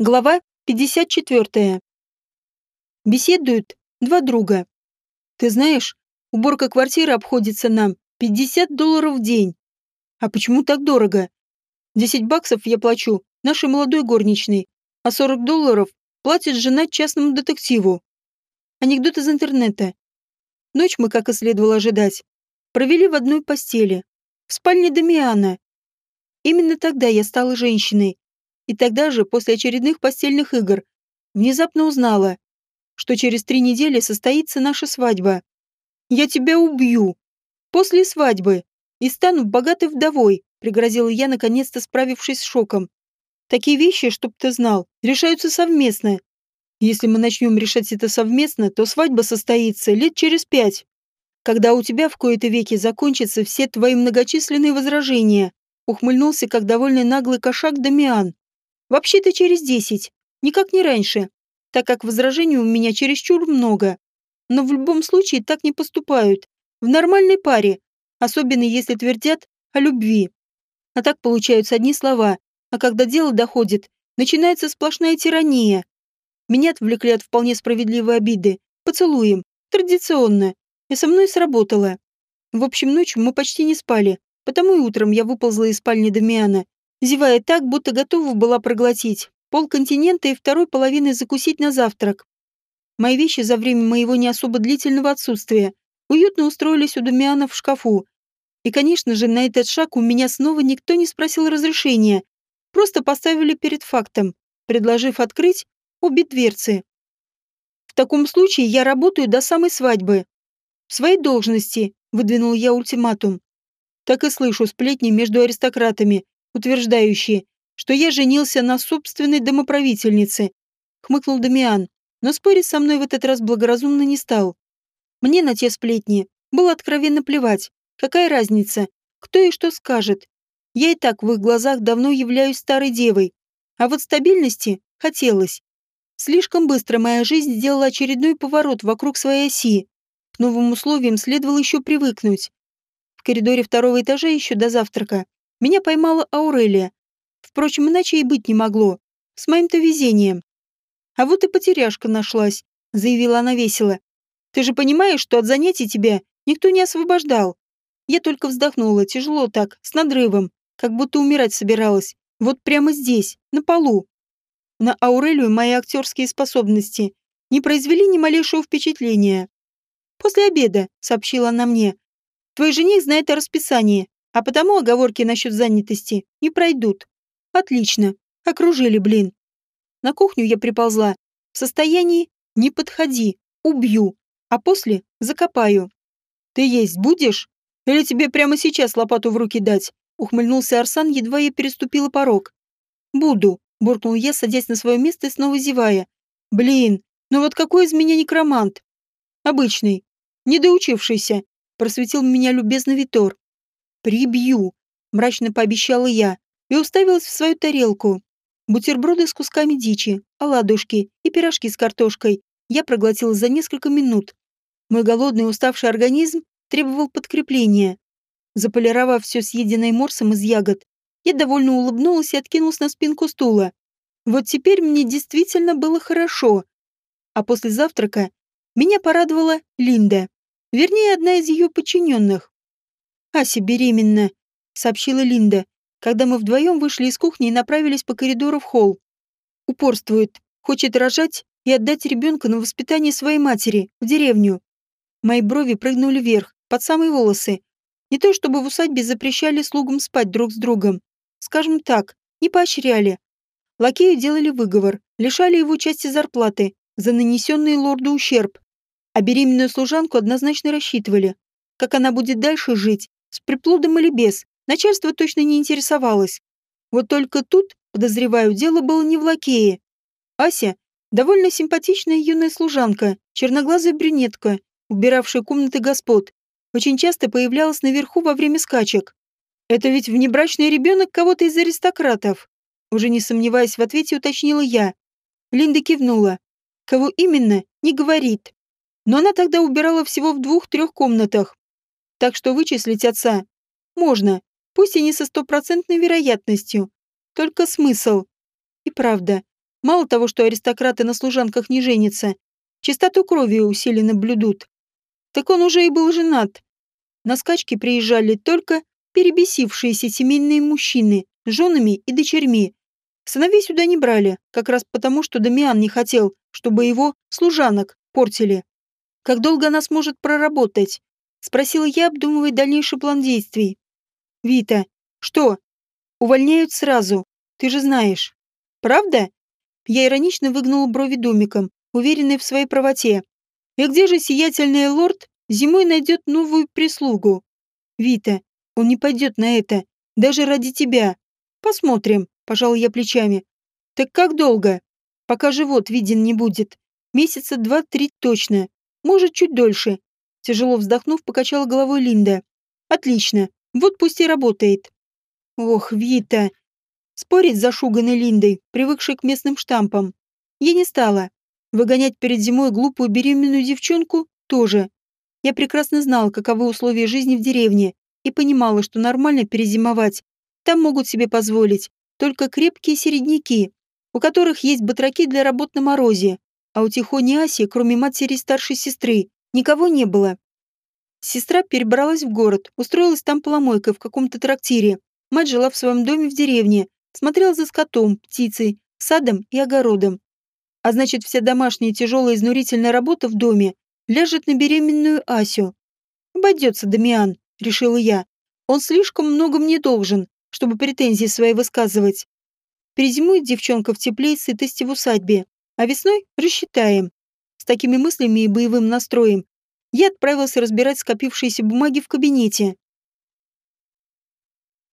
Глава 54. Беседуют два друга. Ты знаешь, уборка квартиры обходится нам 50 долларов в день. А почему так дорого? 10 баксов я плачу нашей молодой горничной, а 40 долларов платит жена частному детективу. Анекдот из интернета. Ночь мы, как и следовало ожидать, провели в одной постели, в спальне Дамиана. Именно тогда я стала женщиной, и тогда же, после очередных постельных игр, внезапно узнала, что через три недели состоится наша свадьба. «Я тебя убью! После свадьбы! И стану богатой вдовой!» пригрозила я, наконец-то справившись с шоком. «Такие вещи, чтоб ты знал, решаются совместно. Если мы начнем решать это совместно, то свадьба состоится лет через пять, когда у тебя в кои-то веки закончатся все твои многочисленные возражения», ухмыльнулся, как довольный наглый кошак Дамиан. Вообще-то через десять, никак не раньше, так как возражений у меня чересчур много. Но в любом случае так не поступают. В нормальной паре, особенно если твердят о любви. А так получаются одни слова, а когда дело доходит, начинается сплошная тирания. Меня отвлекли от вполне справедливой обиды. Поцелуем. Традиционно. И со мной сработало. В общем, ночью мы почти не спали, потому и утром я выползла из спальни Дамиана зевая так, будто готова была проглотить полконтинента и второй половины закусить на завтрак. Мои вещи за время моего не особо длительного отсутствия уютно устроились у Дамиана в шкафу. И, конечно же, на этот шаг у меня снова никто не спросил разрешения, просто поставили перед фактом, предложив открыть обе дверцы. В таком случае я работаю до самой свадьбы. В своей должности, выдвинул я ультиматум. Так и слышу сплетни между аристократами, утверждающие, что я женился на собственной домоправительнице, хмыкнул Дамиан, но спорить со мной в этот раз благоразумно не стал. Мне на те сплетни было откровенно плевать, какая разница, кто и что скажет. Я и так в их глазах давно являюсь старой девой, а вот стабильности хотелось. Слишком быстро моя жизнь сделала очередной поворот вокруг своей оси. К новым условиям следовало еще привыкнуть. В коридоре второго этажа еще до завтрака меня поймала Аурелия. Впрочем, иначе и быть не могло. С моим-то везением. А вот и потеряшка нашлась, заявила она весело. Ты же понимаешь, что от занятий тебя никто не освобождал. Я только вздохнула, тяжело так, с надрывом, как будто умирать собиралась. Вот прямо здесь, на полу. На Аурелию мои актерские способности не произвели ни малейшего впечатления. «После обеда», — сообщила она мне, — «твой жених знает о расписании, а потому оговорки насчет занятости не пройдут. Отлично. Окружили, блин. На кухню я приползла в состоянии «не подходи, убью», а после закопаю. «Ты есть будешь? Или тебе прямо сейчас лопату в руки дать?» Ухмыльнулся Арсан, едва я переступила порог. «Буду», — буркнул я, садясь на свое место и снова зевая. «Блин, ну вот какой из меня некромант?» «Обычный, недоучившийся», — просветил меня любезный Витор. «Прибью», — мрачно пообещала я и уставилась в свою тарелку. Бутерброды с кусками дичи, оладушки и пирожки с картошкой я проглотила за несколько минут. Мой голодный уставший организм требовал подкрепления. Заполировав все съеденное морсом из ягод, я довольно улыбнулась и откинулась на спинку стула. Вот теперь мне действительно было хорошо. А после завтрака меня порадовала Линда. Вернее, одна из ее подчиненных. «Ася беременна», — сообщила Линда, когда мы вдвоем вышли из кухни и направились по коридору в холл. Упорствует, хочет рожать и отдать ребенка на воспитание своей матери, в деревню. Мои брови прыгнули вверх, под самые волосы. Не то чтобы в усадьбе запрещали слугам спать друг с другом. Скажем так, не поощряли. Лакею делали выговор, лишали его части зарплаты за нанесенный лорду ущерб. А беременную служанку однозначно рассчитывали. Как она будет дальше жить, с приплодом или без, начальство точно не интересовалось. Вот только тут, подозреваю, дело было не в лакее. Ася — довольно симпатичная юная служанка, черноглазая брюнетка, убиравшая комнаты господ, очень часто появлялась наверху во время скачек. Это ведь внебрачный ребенок кого-то из аристократов. Уже не сомневаясь в ответе, уточнила я. Линда кивнула. Кого именно, не говорит. Но она тогда убирала всего в двух-трех комнатах, так что вычислить отца можно, пусть и не со стопроцентной вероятностью. Только смысл. И правда, Мало того, что аристократы на служанках не женятся, чистоту крови усиленно блюдут. Так он уже и был женат. На скачки приезжали только перебесившиеся семейные мужчины с женами и дочерьми. Сыновей сюда не брали, как раз потому, что Дамиан не хотел, чтобы его служанок портили. «Как долго она сможет проработать?» — спросила я, обдумывая дальнейший план действий. «Вита, что? Увольняют сразу, ты же знаешь. Правда?» Я иронично выгнула брови домиком, уверенный в своей правоте. «И где же сиятельный лорд зимой найдет новую прислугу?» «Вита, он не пойдет на это, даже ради тебя. Посмотрим», — пожал я плечами. «Так как долго?» «Пока живот виден не будет. Месяца два-три точно. Может, чуть дольше. Тяжело вздохнув, покачала головой Линда. Отлично. Вот пусть и работает. Ох, Вита. Спорить с зашуганной Линдой, привыкшей к местным штампам. Я не стала. Выгонять перед зимой глупую беременную девчонку тоже. Я прекрасно знала, каковы условия жизни в деревне, и понимала, что нормально перезимовать там могут себе позволить только крепкие середняки, у которых есть батраки для работ на морозе, а у Тихони Аси, кроме матери и старшей сестры, никого не было. Сестра перебралась в город, устроилась там поломойкой в каком-то трактире. Мать жила в своем доме в деревне, смотрела за скотом, птицей, садом и огородом. А значит, вся домашняя тяжелая изнурительная работа в доме ляжет на беременную Асю. «Обойдется Дамиан», — решила я. «Он слишком много мне должен, чтобы претензии свои высказывать. Перезимует девчонка в тепле и сытости в усадьбе, а весной рассчитаем. Такими мыслями и боевым настроем я отправился разбирать скопившиеся бумаги в кабинете.